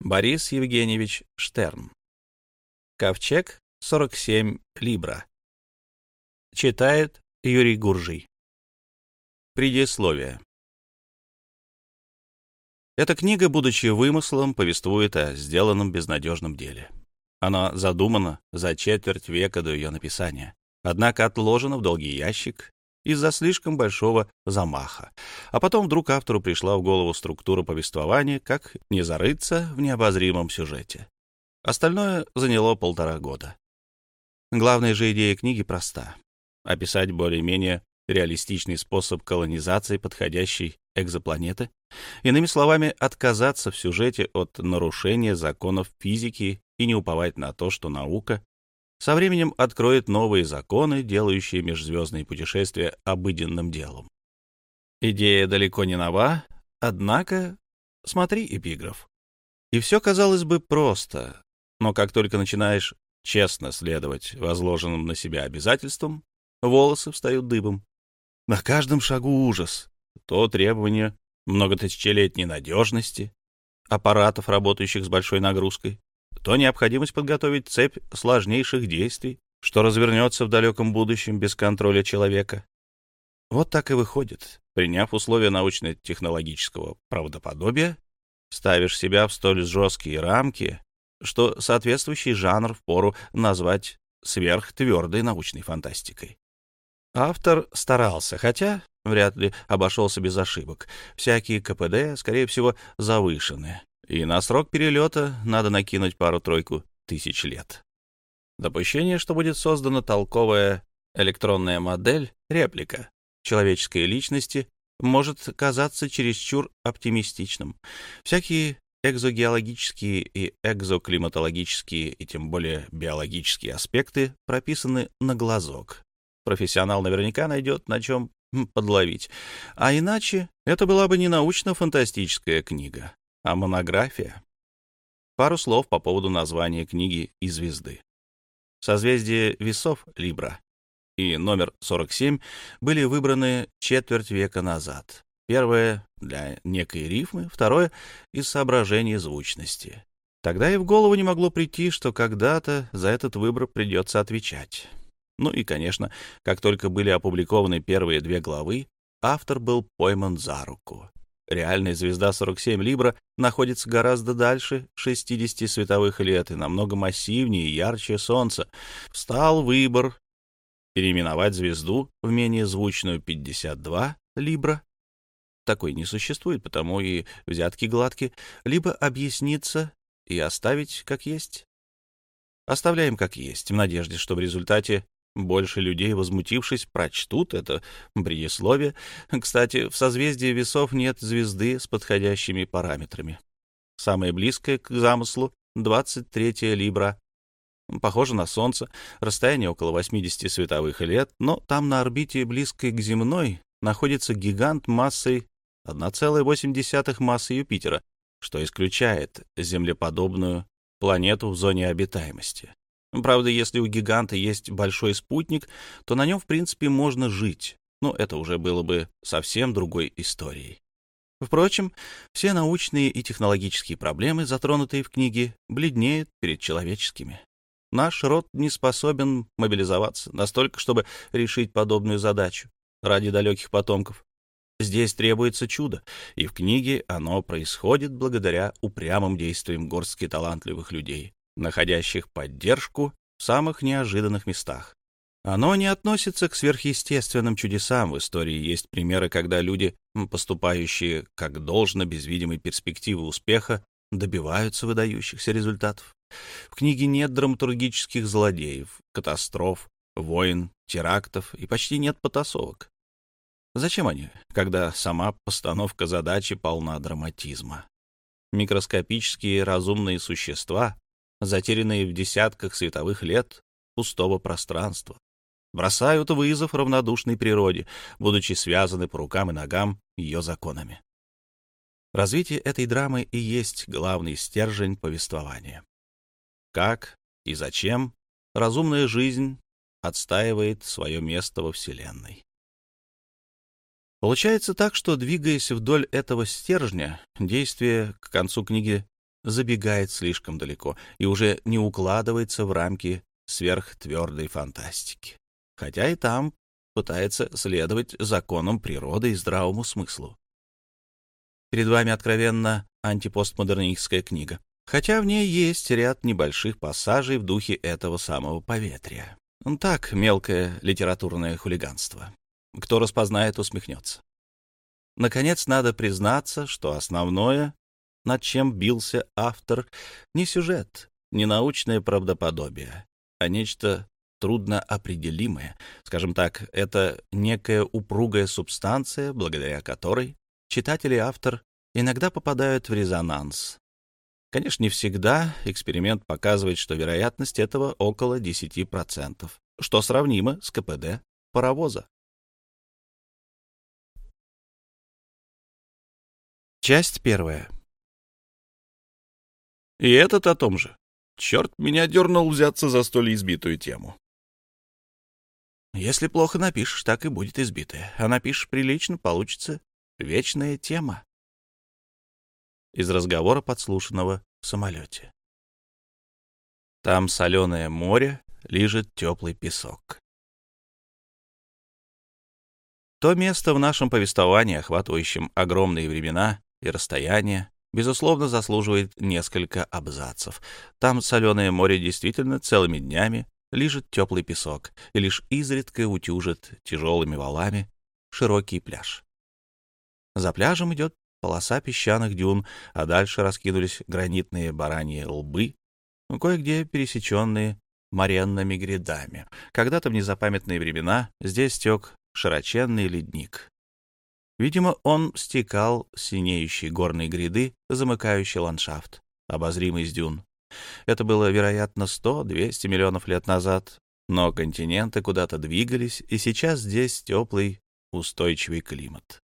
Борис Евгеньевич Штерн. Ковчег 47 Либра. Читает Юрий Гуржий. Предисловие. Эта книга, будучи вымыслом, повествует о сделанном безнадежном деле. Она задумана за четверть века до ее написания, однако отложена в долгий ящик из-за слишком большого замаха. А потом вдруг автору пришла в голову структура повествования, как не зарыться в необозримом сюжете. Остальное заняло полтора года. Главная же идея книги проста — описать более-менее реалистичный способ колонизации подходящей экзопланеты, иными словами, отказаться в сюжете от нарушения законов физики и не уповать на то, что наука со временем откроет новые законы, делающие межзвездные путешествия обыденным делом. Идея далеко не нова, однако смотри эпиграф. И все, казалось бы, просто, но как только начинаешь честно следовать возложенным на себя обязательствам, волосы встают дыбом. На каждом шагу ужас. То требование многотысячелетней надежности, аппаратов, работающих с большой нагрузкой, то необходимость подготовить цепь сложнейших действий, что развернется в далеком будущем без контроля человека. Вот так и выходит. Приняв условия научно-технологического правдоподобия, ставишь себя в столь жесткие рамки, что соответствующий жанр впору назвать сверхтвердой научной фантастикой. Автор старался, хотя вряд ли обошелся без ошибок. Всякие КПД, скорее всего, завышены и на срок перелета надо накинуть пару-тройку тысяч лет. Допущение, что будет создана толковая электронная модель, реплика человеческой личности, может казаться чересчур оптимистичным. Всякие экзогеологические и экзоклиматологические и тем более биологические аспекты прописаны на глазок. Профессионал наверняка найдет на чем подловить. А иначе это была бы не научно-фантастическая книга, а монография. Пару слов по поводу названия книги и звезды. Созвездие весов Либра и номер 47 были выбраны четверть века назад. Первое — для некой рифмы, второе — из соображений звучности. Тогда и в голову не могло прийти, что когда-то за этот выбор придется отвечать. Ну и, конечно, как только были опубликованы первые две главы, автор был пойман за руку. Реальная звезда 47 Либра находится гораздо дальше 60 световых лет и намного массивнее и ярче Солнца. Встал выбор переименовать звезду в менее звучную 52 Либра. Такой не существует, потому и взятки гладки, либо объясниться и оставить как есть. Оставляем как есть, в надежде, что в результате больше людей, возмутившись, прочтут это предисловие. Кстати, в созвездии весов нет звезды с подходящими параметрами. Самое близкое к замыслу — 23 Либра. Похоже на Солнце, расстояние около 80 световых лет, но там на орбите, близкой к земной, находится гигант массой 1,8 массы Юпитера, что исключает землеподобную планету в зоне обитаемости. Правда, если у гиганта есть большой спутник, то на нем, в принципе, можно жить. Но это уже было бы совсем другой историей. Впрочем, все научные и технологические проблемы, затронутые в книге, бледнеют перед человеческими. Наш род не способен мобилизоваться настолько, чтобы решить подобную задачу ради далеких потомков. Здесь требуется чудо, и в книге оно происходит благодаря упрямым действиям горстки талантливых людей, находящих поддержку в самых неожиданных местах. Оно не относится к сверхъестественным чудесам. В истории есть примеры, когда люди, поступающие как должно без видимой перспективы успеха, добиваются выдающихся результатов. В книге нет драматургических злодеев, катастроф, войн, терактов и почти нет потасовок. Зачем они, когда сама постановка задачи полна драматизма? Микроскопические разумные существа затерянные в десятках световых лет пустого пространства. Бросают вызов равнодушной природе, будучи связаны по рукам и ногам ее законами. Развитие этой драмы и есть главный стержень повествования. Как и зачем разумная жизнь отстаивает свое место во Вселенной. Получается так, что, двигаясь вдоль этого стержня, действие к концу книги забегает слишком далеко и уже не укладывается в рамки сверхтвердой фантастики. Хотя и там пытается следовать законам природы и здравому смыслу. Перед вами откровенно антипостмодернистская книга, хотя в ней есть ряд небольших пассажей в духе этого самого поветрия. Так, мелкое литературное хулиганство. Кто распознает, усмехнется. Наконец, надо признаться, что основное, над чем бился автор, не сюжет, не научное правдоподобие, а нечто трудно определимое. Скажем так, это некая упругая субстанция, благодаря которой читатель и автор иногда попадают в резонанс. Конечно, не всегда. Эксперимент показывает, что вероятность этого около 10%, что сравнимо с КПД паровоза. Часть первая. И этот о том же. Черт меня дернул взяться за столь избитую тему. Если плохо напишешь, так и будет избитая. А напишешь прилично, получится вечная тема. Из разговора, подслушанного в самолете. Там соленое море, лежит теплый песок. То место в нашем повествовании, охватывающем огромные времена, и расстояние, безусловно, заслуживает несколько абзацев. Там соленое море действительно целыми днями лежит теплый песок и лишь изредка утюжит тяжелыми валами широкий пляж. За пляжем идет полоса песчаных дюн, а дальше раскинулись гранитные бараньи лбы, кое-где пересеченные моренными грядами. Когда-то в незапамятные времена здесь тек широченный ледник. Видимо, он стекал с синеющей горной гряды, замыкающей ландшафт, обозримый с дюн. Это было, вероятно, 100-200 миллионов лет назад, но континенты куда-то двигались, и сейчас здесь теплый, устойчивый климат.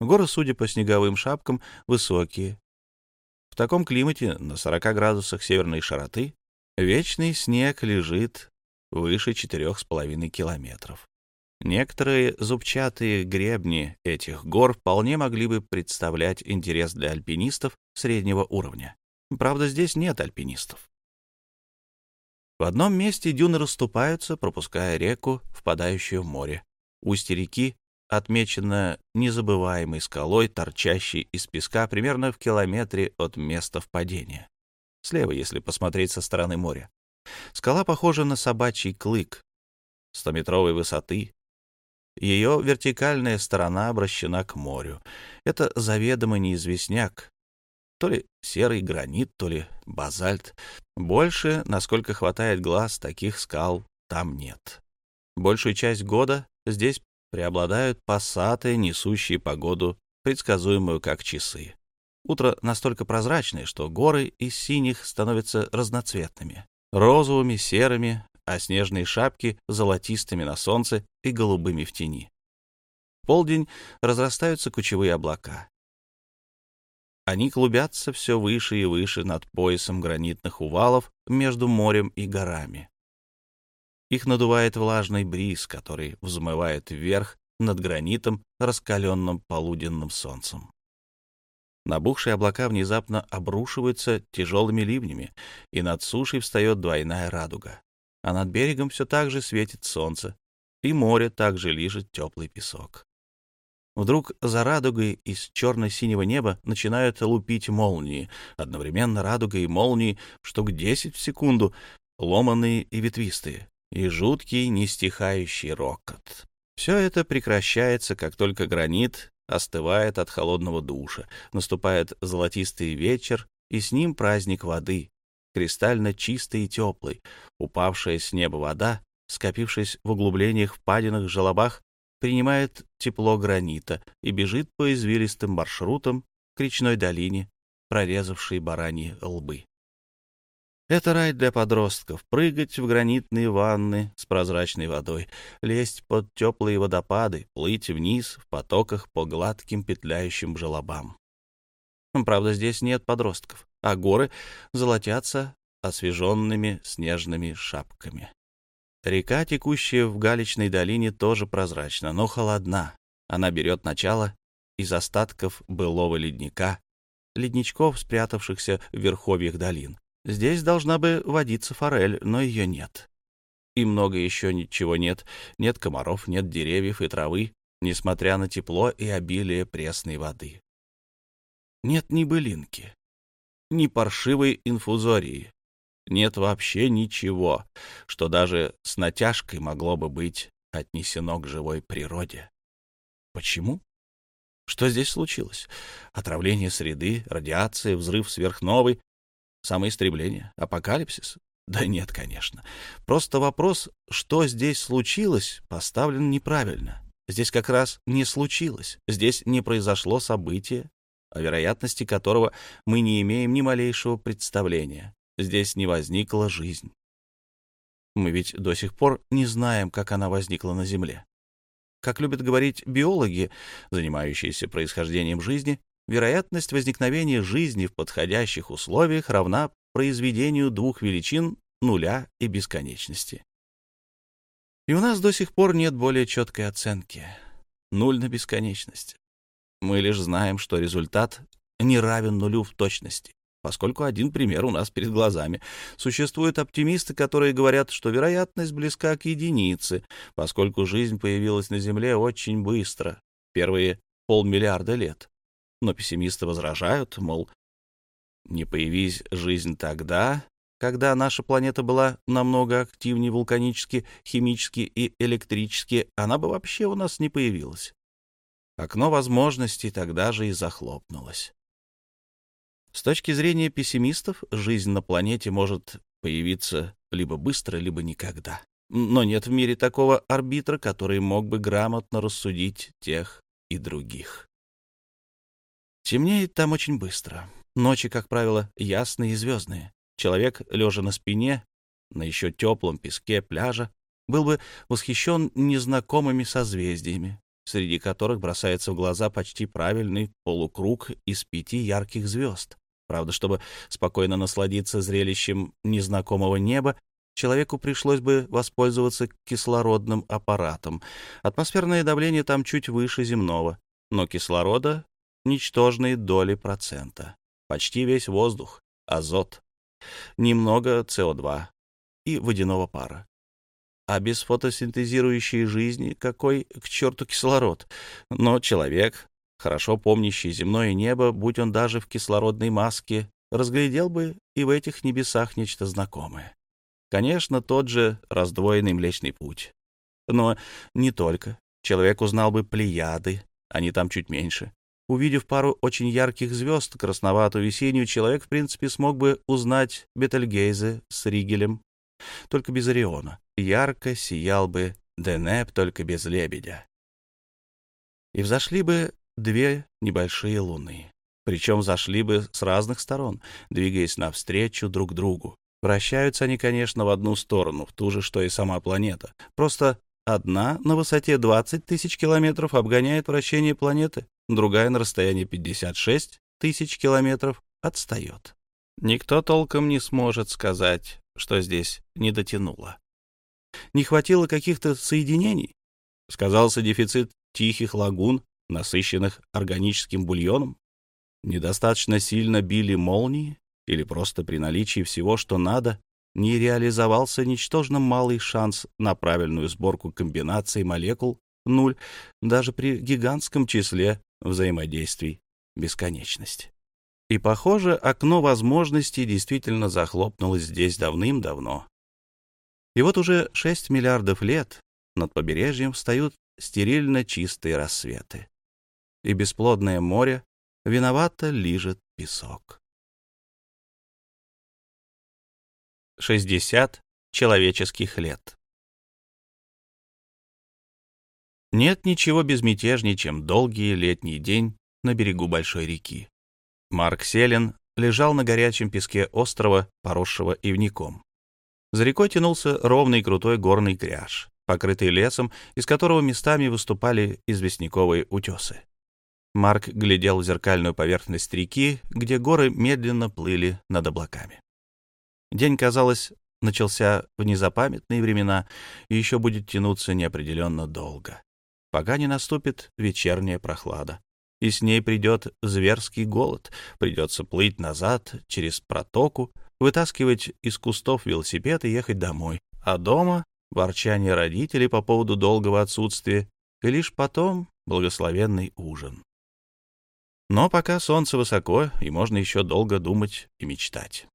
Горы, судя по снеговым шапкам, высокие. В таком климате, на 40 градусах северной широты, вечный снег лежит выше 4,5 километров. Некоторые зубчатые гребни этих гор вполне могли бы представлять интерес для альпинистов среднего уровня. Правда, здесь нет альпинистов. В одном месте дюны расступаются, пропуская реку, впадающую в море. Устье реки отмечено незабываемой скалой, торчащей из песка примерно в километре от места впадения. Слева, если посмотреть со стороны моря. Скала похожа на собачий клык, стометровой высоты, ее вертикальная сторона обращена к морю. Это заведомо неизвестняк. То ли серый гранит, то ли базальт. Больше, насколько хватает глаз, таких скал там нет. Большую часть года здесь преобладают пассаты, несущие погоду, предсказуемую как часы. Утро настолько прозрачное, что горы из синих становятся разноцветными. Розовыми, серыми, а снежные шапки золотистыми на солнце и голубыми в тени. В полдень разрастаются кучевые облака. Они клубятся все выше и выше над поясом гранитных увалов между морем и горами. Их надувает влажный бриз, который взмывает вверх над гранитом, раскаленным полуденным солнцем. Набухшие облака внезапно обрушиваются тяжелыми ливнями, и над сушей встает двойная радуга а над берегом все так же светит солнце, и море также лижет теплый песок. Вдруг за радугой из черно-синего неба начинают лупить молнии, одновременно радуга и молнии штук десять в секунду, ломаные и ветвистые, и жуткий нестихающий рокот. Все это прекращается, как только гранит остывает от холодного душа, наступает золотистый вечер, и с ним праздник воды, кристально чистый и теплый. Упавшая с неба вода, скопившись в углублениях, впадинах, желобах, принимает тепло гранита и бежит по извилистым маршрутам к речной долине, прорезавшей бараньи лбы. Это рай для подростков — прыгать в гранитные ванны с прозрачной водой, лезть под теплые водопады, плыть вниз в потоках по гладким петляющим желобам. Правда, здесь нет подростков а горы золотятся освеженными снежными шапками. Река, текущая в галечной долине, тоже прозрачна, но холодна. Она берет начало из остатков былого ледника ледничков, спрятавшихся в верховьях долин. Здесь должна бы водиться форель, но ее нет. И много еще ничего нет. Нет комаров, нет деревьев и травы, несмотря на тепло и обилие пресной воды. Нет ни былинки, ни паршивой инфузории. Нет вообще ничего, что даже с натяжкой могло бы быть отнесено к живой природе. Почему? Что здесь случилось? Отравление среды, радиация, взрыв сверхновой, самоистребление, апокалипсис? Да нет, конечно. Просто вопрос, что здесь случилось, поставлен неправильно. Здесь как раз не случилось. Здесь не произошло событие, о вероятности которого мы не имеем ни малейшего представления. Здесь не возникла жизнь. Мы ведь до сих пор не знаем, как она возникла на Земле. Как любят говорить биологи, занимающиеся происхождением жизни, вероятность возникновения жизни в подходящих условиях равна произведению двух величин нуля и бесконечности. И у нас до сих пор нет более четкой оценки. Нуль на бесконечность. Мы лишь знаем, что результат не равен нулю в точности, поскольку один пример у нас перед глазами. Существуют оптимисты, которые говорят, что вероятность близка к единице, поскольку жизнь появилась на Земле очень быстро, первые полмиллиарда лет. Но пессимисты возражают, мол, не появись жизнь тогда, когда наша планета была намного активнее вулканически, химически и электрически, она бы вообще у нас не появилась. Окно возможностей тогда же и захлопнулось. С точки зрения пессимистов, жизнь на планете может появиться либо быстро, либо никогда. Но нет в мире такого арбитра, который мог бы грамотно рассудить тех и других. Темнеет там очень быстро. Ночи, как правило, ясные и звездные. Человек, лежа на спине, на еще теплом песке пляжа, был бы восхищен незнакомыми созвездиями, среди которых бросается в глаза почти правильный полукруг из пяти ярких звезд. Правда, чтобы спокойно насладиться зрелищем незнакомого неба, человеку пришлось бы воспользоваться кислородным аппаратом. Атмосферное давление там чуть выше земного, но кислорода — ничтожные доли процента. Почти весь воздух — азот немного СО2 и водяного пара. А без фотосинтезирующей жизни какой к черту кислород? Но человек, хорошо помнящий земное небо, будь он даже в кислородной маске, разглядел бы и в этих небесах нечто знакомое. Конечно, тот же раздвоенный Млечный Путь. Но не только. Человек узнал бы Плеяды, они там чуть меньше, Увидев пару очень ярких звезд, красноватую и синюю, человек, в принципе, смог бы узнать Бетельгейзе с Ригелем, только без Ориона. Ярко сиял бы Денеп, только без лебедя. И взошли бы две небольшие луны. Причем зашли бы с разных сторон, двигаясь навстречу друг другу. Вращаются они, конечно, в одну сторону, в ту же, что и сама планета. Просто одна на высоте 20 тысяч километров обгоняет вращение планеты, другая на расстоянии 56 тысяч километров отстает. Никто толком не сможет сказать, что здесь не дотянуло. Не хватило каких-то соединений? Сказался дефицит тихих лагун, насыщенных органическим бульоном? Недостаточно сильно били молнии? Или просто при наличии всего, что надо, не реализовался ничтожно малый шанс на правильную сборку комбинаций молекул, нуль, даже при гигантском числе взаимодействий бесконечность. И, похоже, окно возможностей действительно захлопнулось здесь давным-давно. И вот уже 6 миллиардов лет над побережьем встают стерильно чистые рассветы. И бесплодное море виновато лижет песок. 60 человеческих лет. Нет ничего безмятежнее, чем долгий летний день на берегу большой реки. Марк Селин лежал на горячем песке острова, поросшего ивником. За рекой тянулся ровный крутой горный кряж, покрытый лесом, из которого местами выступали известняковые утесы. Марк глядел в зеркальную поверхность реки, где горы медленно плыли над облаками. День, казалось, начался в незапамятные времена и еще будет тянуться неопределенно долго пока не наступит вечерняя прохлада. И с ней придет зверский голод. Придется плыть назад через протоку, вытаскивать из кустов велосипед и ехать домой. А дома — ворчание родителей по поводу долгого отсутствия, и лишь потом благословенный ужин. Но пока солнце высоко, и можно еще долго думать и мечтать.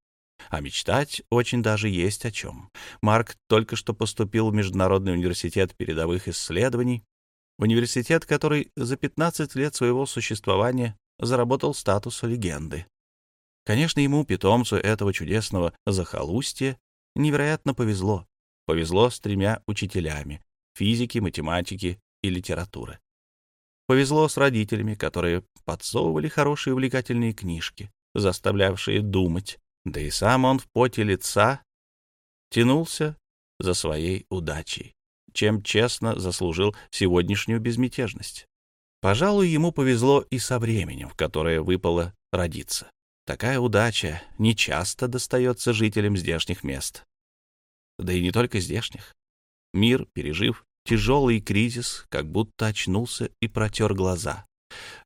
А мечтать очень даже есть о чем. Марк только что поступил в Международный университет передовых исследований, университет, который за 15 лет своего существования заработал статус легенды. Конечно, ему, питомцу этого чудесного захолустья, невероятно повезло. Повезло с тремя учителями — физики, математики и литературы. Повезло с родителями, которые подсовывали хорошие увлекательные книжки, заставлявшие думать, да и сам он в поте лица тянулся за своей удачей, чем честно заслужил сегодняшнюю безмятежность. Пожалуй, ему повезло и со временем, в которое выпало родиться. Такая удача нечасто достается жителям здешних мест. Да и не только здешних. Мир, пережив тяжелый кризис, как будто очнулся и протер глаза.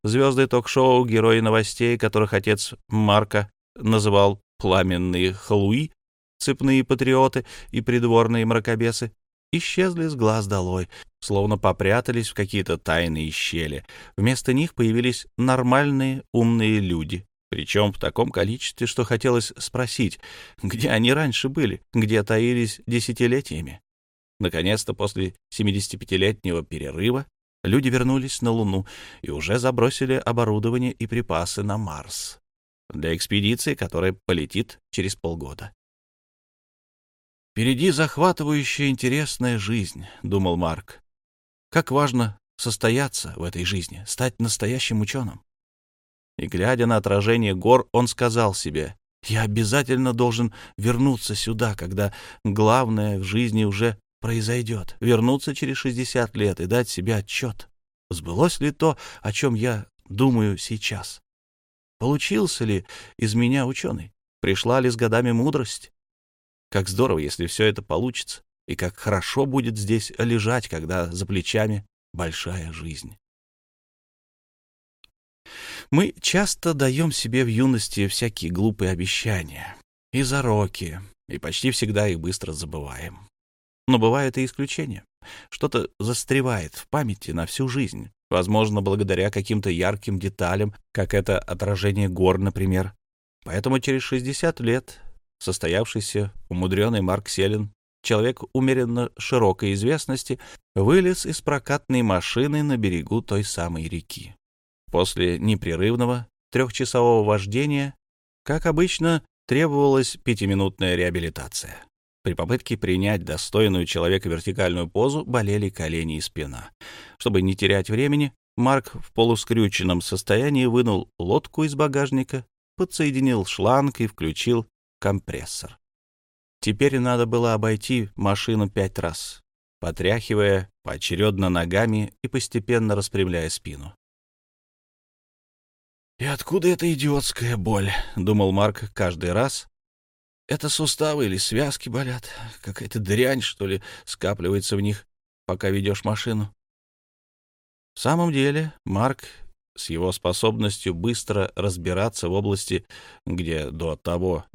Звезды ток-шоу, герои новостей, которых отец Марка называл пламенные халуи, цепные патриоты и придворные мракобесы, исчезли с глаз долой, словно попрятались в какие-то тайные щели. Вместо них появились нормальные умные люди, причем в таком количестве, что хотелось спросить, где они раньше были, где таились десятилетиями. Наконец-то, после 75-летнего перерыва, люди вернулись на Луну и уже забросили оборудование и припасы на Марс для экспедиции, которая полетит через полгода. «Впереди захватывающая интересная жизнь», — думал Марк. «Как важно состояться в этой жизни, стать настоящим ученым». И, глядя на отражение гор, он сказал себе, «Я обязательно должен вернуться сюда, когда главное в жизни уже произойдет, вернуться через 60 лет и дать себе отчет, сбылось ли то, о чем я думаю сейчас. Получился ли из меня ученый? Пришла ли с годами мудрость? Как здорово, если все это получится, и как хорошо будет здесь лежать, когда за плечами большая жизнь. Мы часто даем себе в юности всякие глупые обещания и зароки, и почти всегда их быстро забываем. Но бывают и исключения. Что-то застревает в памяти на всю жизнь, возможно, благодаря каким-то ярким деталям, как это отражение гор, например. Поэтому через 60 лет состоявшийся умудренный Марк Селин, человек умеренно широкой известности, вылез из прокатной машины на берегу той самой реки. После непрерывного трехчасового вождения, как обычно, требовалась пятиминутная реабилитация. При попытке принять достойную человека вертикальную позу болели колени и спина. Чтобы не терять времени, Марк в полускрюченном состоянии вынул лодку из багажника, подсоединил шланг и включил компрессор. Теперь надо было обойти машину пять раз, потряхивая поочередно ногами и постепенно распрямляя спину. «И откуда эта идиотская боль?» — думал Марк каждый раз, это суставы или связки болят. Какая-то дрянь, что ли, скапливается в них, пока ведешь машину. В самом деле, Марк с его способностью быстро разбираться в области, где до того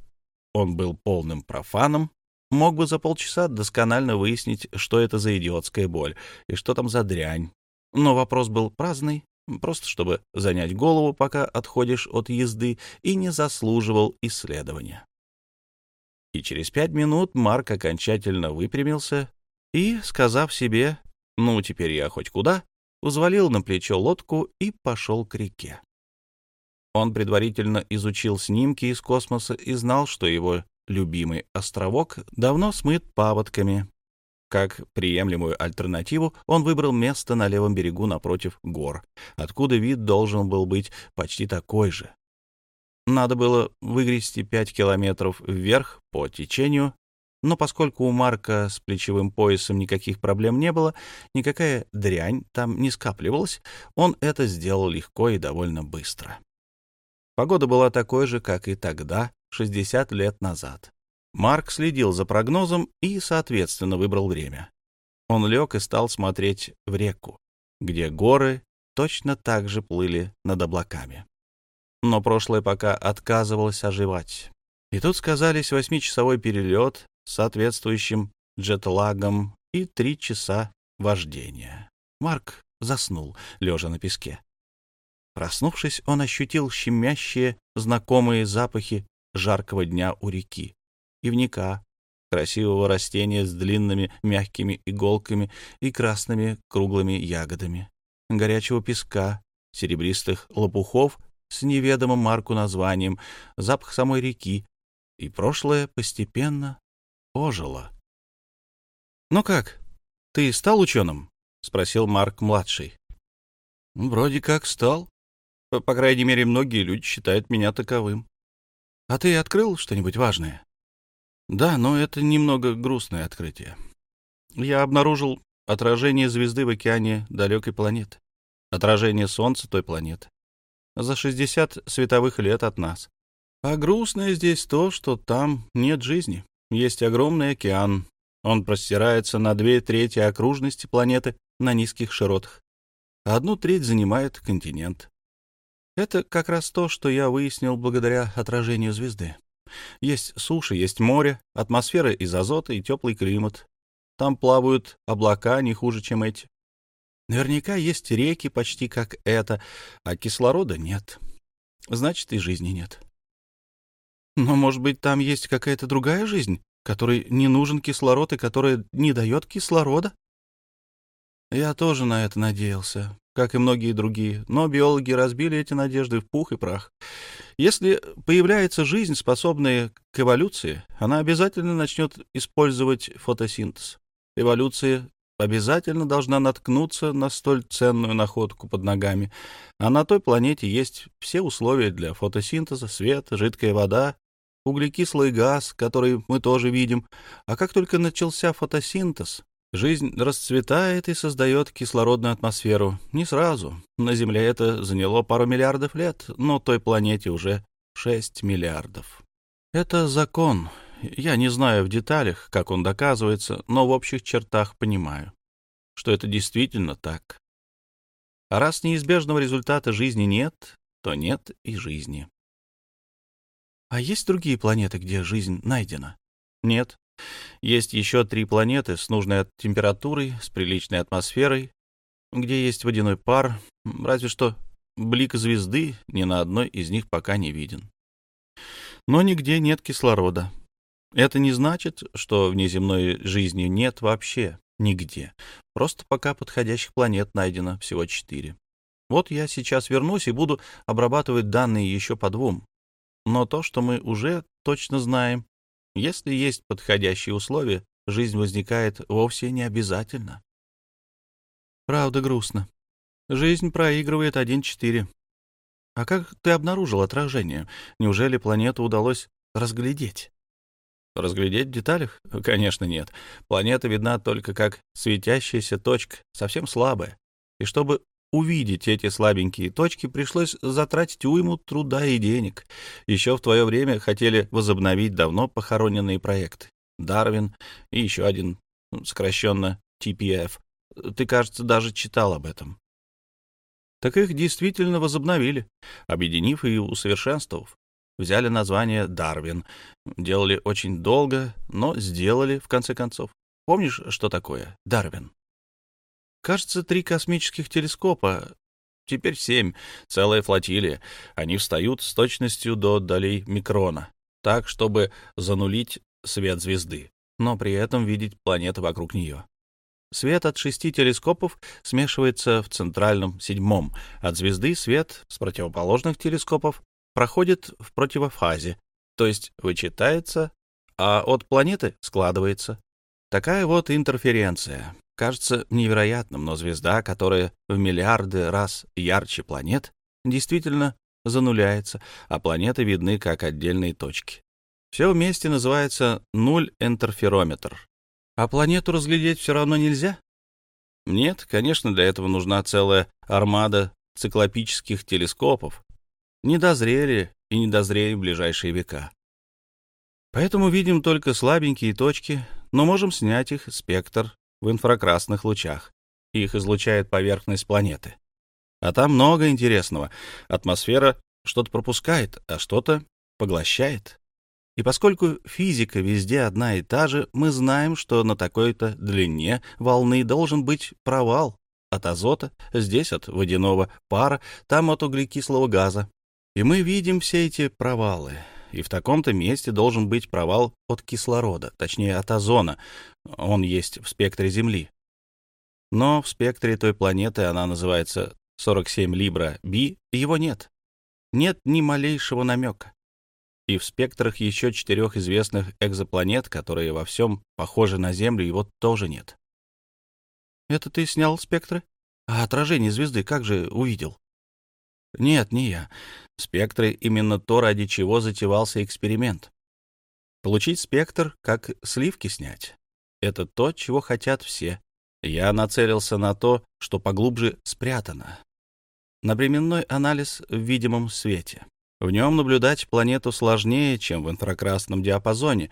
он был полным профаном, мог бы за полчаса досконально выяснить, что это за идиотская боль и что там за дрянь. Но вопрос был праздный, просто чтобы занять голову, пока отходишь от езды, и не заслуживал исследования. И через пять минут Марк окончательно выпрямился и, сказав себе «ну, теперь я хоть куда», взвалил на плечо лодку и пошел к реке. Он предварительно изучил снимки из космоса и знал, что его любимый островок давно смыт паводками. Как приемлемую альтернативу он выбрал место на левом берегу напротив гор, откуда вид должен был быть почти такой же, надо было выгрести пять километров вверх по течению, но поскольку у Марка с плечевым поясом никаких проблем не было, никакая дрянь там не скапливалась, он это сделал легко и довольно быстро. Погода была такой же, как и тогда, 60 лет назад. Марк следил за прогнозом и, соответственно, выбрал время. Он лег и стал смотреть в реку, где горы точно так же плыли над облаками. Но прошлое пока отказывалось оживать. И тут сказались восьмичасовой перелет с соответствующим джетлагом и три часа вождения. Марк заснул, лежа на песке. Проснувшись, он ощутил щемящие, знакомые запахи жаркого дня у реки, ивника, красивого растения с длинными мягкими иголками и красными круглыми ягодами, горячего песка, серебристых лопухов с неведомым Марку названием, запах самой реки, и прошлое постепенно ожило. «Ну как, ты стал ученым?» — спросил Марк-младший. «Вроде как стал. По, крайней мере, многие люди считают меня таковым. А ты открыл что-нибудь важное?» «Да, но это немного грустное открытие. Я обнаружил отражение звезды в океане далекой планеты, отражение Солнца той планеты, за 60 световых лет от нас. А грустное здесь то, что там нет жизни. Есть огромный океан, он простирается на две трети окружности планеты на низких широтах. Одну треть занимает континент. Это как раз то, что я выяснил благодаря отражению звезды. Есть суша, есть море, атмосфера из азота и теплый климат. Там плавают облака не хуже, чем эти. Наверняка есть реки почти как это, а кислорода нет. Значит, и жизни нет. Но, может быть, там есть какая-то другая жизнь? которой не нужен кислород и которая не дает кислорода? Я тоже на это надеялся, как и многие другие, но биологи разбили эти надежды в пух и прах. Если появляется жизнь, способная к эволюции, она обязательно начнет использовать фотосинтез. Эволюция обязательно должна наткнуться на столь ценную находку под ногами, а на той планете есть все условия для фотосинтеза, свет, жидкая вода углекислый газ, который мы тоже видим. А как только начался фотосинтез, жизнь расцветает и создает кислородную атмосферу. Не сразу. На Земле это заняло пару миллиардов лет, но той планете уже 6 миллиардов. Это закон. Я не знаю в деталях, как он доказывается, но в общих чертах понимаю, что это действительно так. А раз неизбежного результата жизни нет, то нет и жизни. А есть другие планеты, где жизнь найдена? Нет. Есть еще три планеты с нужной температурой, с приличной атмосферой, где есть водяной пар, разве что блик звезды ни на одной из них пока не виден. Но нигде нет кислорода. Это не значит, что внеземной жизни нет вообще нигде. Просто пока подходящих планет найдено всего четыре. Вот я сейчас вернусь и буду обрабатывать данные еще по двум. Но то, что мы уже точно знаем, если есть подходящие условия, жизнь возникает вовсе не обязательно. Правда грустно. Жизнь проигрывает 1-4. А как ты обнаружил отражение? Неужели планету удалось разглядеть? Разглядеть в деталях? Конечно, нет. Планета видна только как светящаяся точка, совсем слабая. И чтобы увидеть эти слабенькие точки, пришлось затратить уйму труда и денег. Еще в твое время хотели возобновить давно похороненные проекты. Дарвин и еще один, сокращенно TPF. Ты, кажется, даже читал об этом. Так их действительно возобновили, объединив и усовершенствовав. Взяли название Дарвин. Делали очень долго, но сделали, в конце концов. Помнишь, что такое Дарвин? Кажется, три космических телескопа. Теперь семь. Целая флотилия. Они встают с точностью до долей микрона, так, чтобы занулить свет звезды, но при этом видеть планеты вокруг нее. Свет от шести телескопов смешивается в центральном седьмом. От звезды свет с противоположных телескопов проходит в противофазе, то есть вычитается, а от планеты складывается. Такая вот интерференция. Кажется невероятным, но звезда, которая в миллиарды раз ярче планет, действительно зануляется, а планеты видны как отдельные точки. Все вместе называется нуль-интерферометр. А планету разглядеть все равно нельзя? Нет, конечно, для этого нужна целая армада циклопических телескопов. Не дозрели и не дозреем в ближайшие века. Поэтому видим только слабенькие точки, но можем снять их спектр в инфракрасных лучах. Их излучает поверхность планеты. А там много интересного. Атмосфера что-то пропускает, а что-то поглощает. И поскольку физика везде одна и та же, мы знаем, что на такой-то длине волны должен быть провал от азота, здесь от водяного пара, там от углекислого газа. И мы видим все эти провалы. И в таком-то месте должен быть провал от кислорода, точнее от озона. Он есть в спектре Земли. Но в спектре той планеты, она называется 47 Libra B, его нет. Нет ни малейшего намека и в спектрах еще четырех известных экзопланет, которые во всем похожи на Землю, его тоже нет. Это ты снял спектры? А отражение звезды как же увидел? Нет, не я. Спектры — именно то, ради чего затевался эксперимент. Получить спектр, как сливки снять. Это то, чего хотят все. Я нацелился на то, что поглубже спрятано. На временной анализ в видимом свете. В нем наблюдать планету сложнее, чем в инфракрасном диапазоне,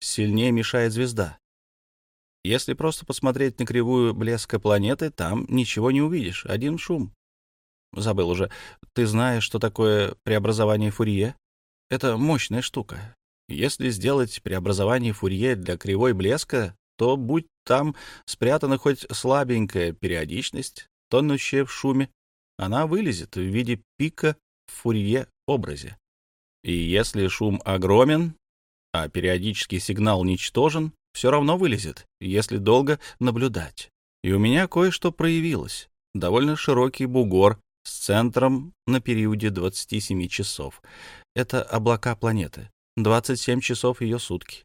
сильнее мешает звезда. Если просто посмотреть на кривую блеска планеты, там ничего не увидишь, один шум. Забыл уже. Ты знаешь, что такое преобразование Фурье? Это мощная штука. Если сделать преобразование Фурье для кривой блеска, то будь там спрятана хоть слабенькая периодичность, тонущая в шуме, она вылезет в виде пика в Фурье образе. И если шум огромен, а периодический сигнал ничтожен, все равно вылезет, если долго наблюдать. И у меня кое-что проявилось. Довольно широкий бугор с центром на периоде 27 часов. Это облака планеты. 27 часов ее сутки.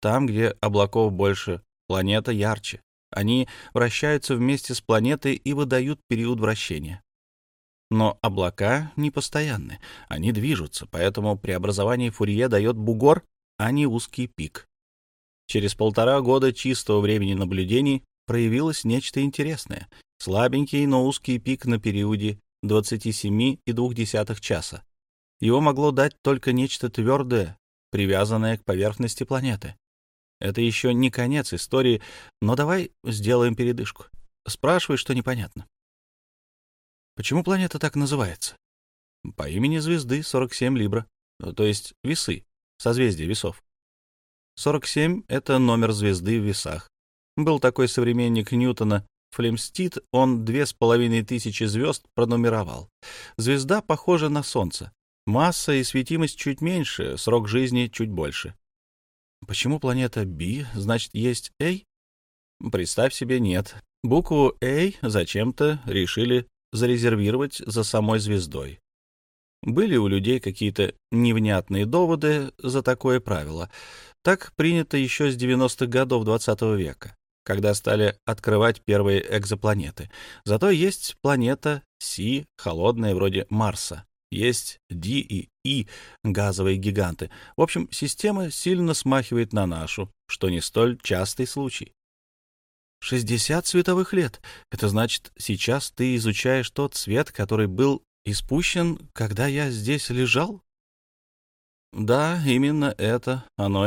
Там, где облаков больше, планета ярче. Они вращаются вместе с планетой и выдают период вращения. Но облака непостоянны, они движутся, поэтому преобразование Фурье дает бугор, а не узкий пик. Через полтора года чистого времени наблюдений проявилось нечто интересное. Слабенький, но узкий пик на периоде 27,2 часа. Его могло дать только нечто твердое, привязанное к поверхности планеты. Это еще не конец истории, но давай сделаем передышку. Спрашивай, что непонятно. Почему планета так называется? По имени звезды 47 Либра, то есть весы, созвездие весов. 47 — это номер звезды в весах. Был такой современник Ньютона Флемстит, он две с половиной тысячи звезд пронумеровал. Звезда похожа на Солнце. Масса и светимость чуть меньше, срок жизни чуть больше. Почему планета B, значит, есть A? Представь себе, нет. Букву A зачем-то решили зарезервировать за самой звездой. Были у людей какие-то невнятные доводы за такое правило. Так принято еще с 90-х годов XX -го века, когда стали открывать первые экзопланеты. Зато есть планета Си, холодная, вроде Марса. Есть Ди и И, газовые гиганты. В общем, система сильно смахивает на нашу, что не столь частый случай. Шестьдесят световых лет. Это значит, сейчас ты изучаешь тот свет, который был испущен, когда я здесь лежал? Да, именно это оно и